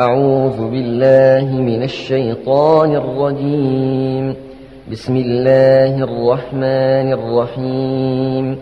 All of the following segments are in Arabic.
أعوذ بالله من الشيطان الرجيم. بسم الله الرحمن الرحيم.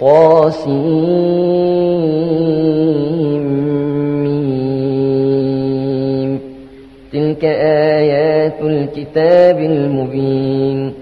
طاسيم. تلك آيات الكتاب المبين.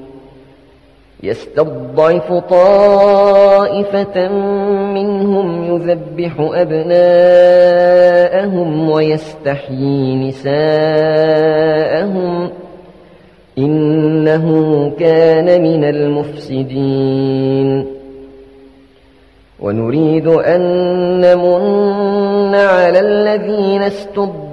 يستضعف طائفة منهم يذبح أبناءهم ويستحيي نساءهم إنه كان من المفسدين. ونريد أن نمن على الذين استضعفوا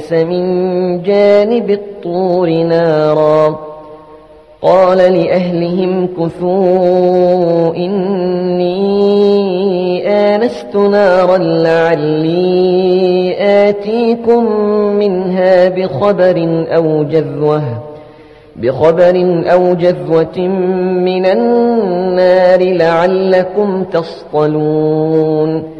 آنس من جانب الطور نارا قال لأهلهم كثوا إني آنست نارا لعلي آتيكم منها بخبر أو جذوة بخبر أو جذوة من النار لعلكم تصطلون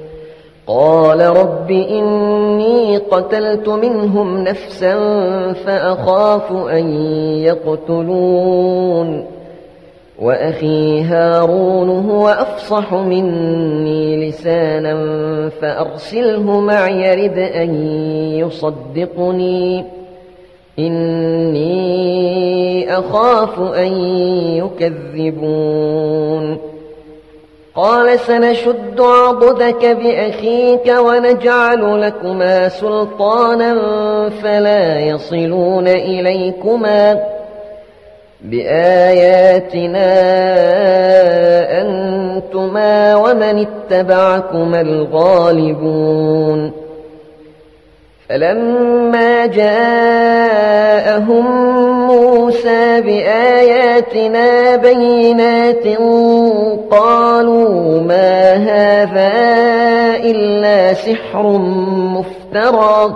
قال رب إني قتلت منهم نفسا فأخاف أن يقتلون. وأخي هارون هو أفصح مني لسانا فأرسله معي يرد أن يصدقني. إني أخاف أن يكذبون. قال سنشد عضدك بأخيك ونجعل لكما سلطانا فلا يصلون إليكما بآياتنا أنتما ومن اتبعكما الغالبون فلما جاءهم موسى بآياتنا بينات قالوا ما هذا إلا سحر مفترى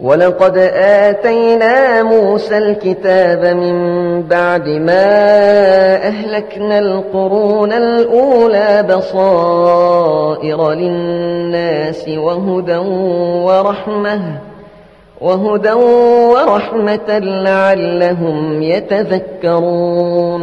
ولقد آتينا موسى الكتاب من بعد ما أهلكنا القرون الأولى بصائر للناس وهدى ورحمة وهدى ورحمة لعلهم يتذكرون.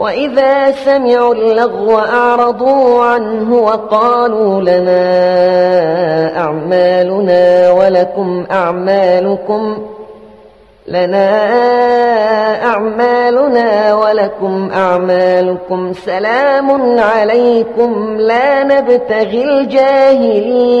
وإذا سمعوا اللغو أعرضوا عنه وقالوا لنا أعمالنا ولكم أعمالكم لنا أعمالنا ولكم أعمالكم سلام عليكم لا نبتغي الجاهلين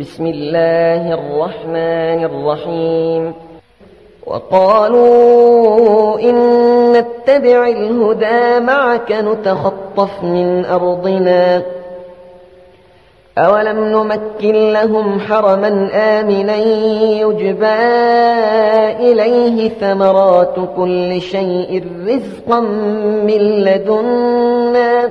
بسم الله الرحمن الرحيم وقالوا إن نتبع الهدى معك نتخطف من أرضنا. أولم نمكن لهم حرما آمنا يجبى إليه ثمرات كل شيء رزقا من لدنا.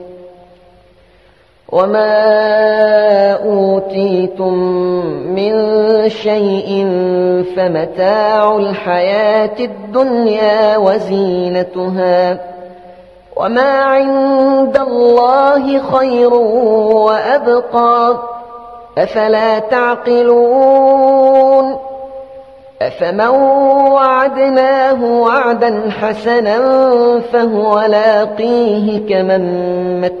وما أوتيتم من شيء فمتاع الحياة الدنيا وزينتها وما عند الله خير وأبقى أفلا تعقلون أفمن وعدناه وعدا حسنا فهو لاقيه كمن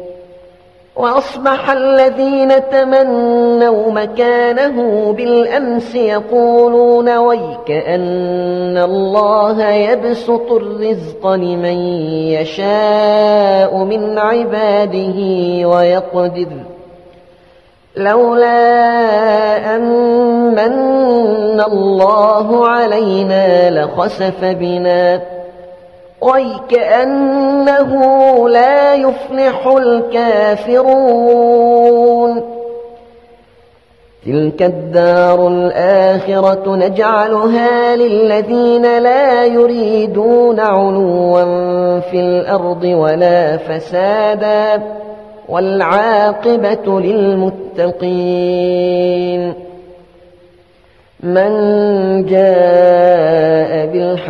وأصبح الذين تمنوا مكانه بالأمس يقولون ويك أن الله يبسط الرزق لمن يشاء من عباده ويقدر. لولا أن من الله علينا لخسف بنا. ويكأنه لا يفلح الكافرون. تلك الدار الآخرة نجعلها للذين لا يريدون علوا في الأرض ولا فسادا والعاقبة للمتقين. من جاء